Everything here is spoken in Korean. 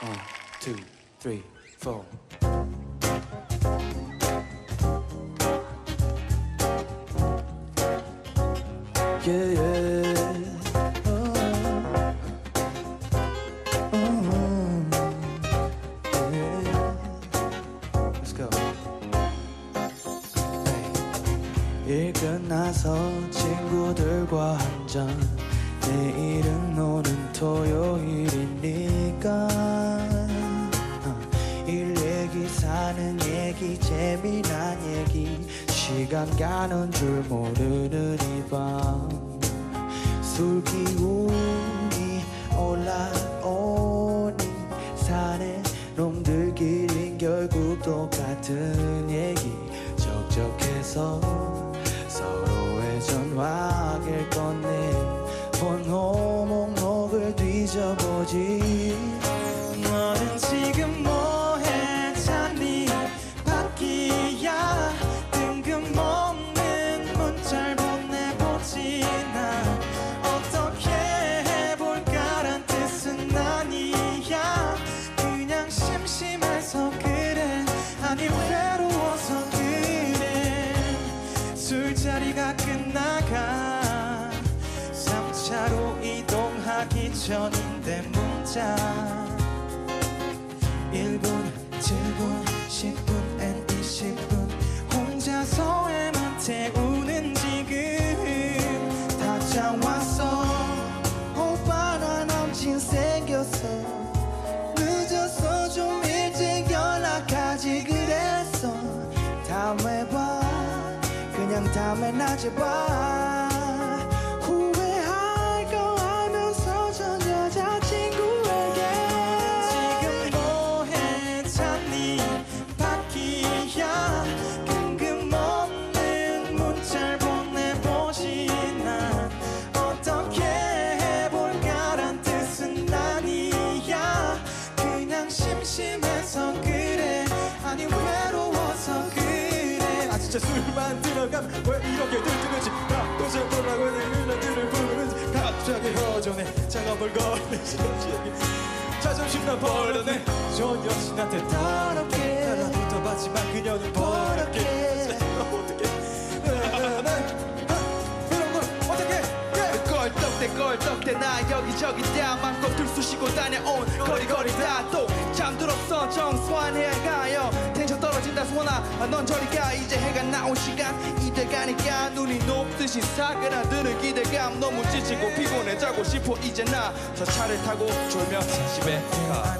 One, two, three, four. Yeah, yeah. Oh. Mm. Yeah. Let's go. 일 끝나서 친구들과 한잔 내일은 노는 토요일이니까. 어, 일 얘기 사는 얘기 재미난 얘기. 시간 가는 줄 모르는 이 밤 술 기운이 올라오니 산에 놈들끼린 결국 똑같은 얘기. 적적해서 서로의 전화기를 꺼내 번호 목록을 뒤져보지. 너는 지금 뭐해? 찾니 바뀌야. 뜬금없는 문자를 보내보지. 나 어떻게 해볼까란 뜻은 아니야. 그냥 심심해서 그래. 아니 외 3차로 이동하기 전인데 문자. 1분, 7분, 10분, 앤 20분. 혼자서에만 태우는 지금. 다짜왔어. 오빠 나 남친 생겼어. 늦어서 좀 일찍 연락하지 그랬어. 다음에 봐. 그냥 다음에 낮에 봐 심심해서 그래. 아니 외로워서 그래. 아 진짜 술만 들어가면 왜 이렇게 들뜨는지? 나도 잘 몰라 왜 누나들을 부르는지 갑자기 허전해. 작업을 걸리지. 자존심 나 버렸네. 전 여친한테 더럽게. 달라붙어 봤지만 그녀는 버렸 여기저기 때만큼 들쑤시고 다녀온 거리거리 다또 잠들었어. 정소환해야 가요. 텐션 떨어진다. 소나 아, 넌 저리 가. 이제 해가 나온 시간. 이대 가니까 눈이 높듯이 사그라드는 기대감 너무 지치고 피곤해 자고 싶어. 이제 나 저 차를 타고 졸면 집에 가.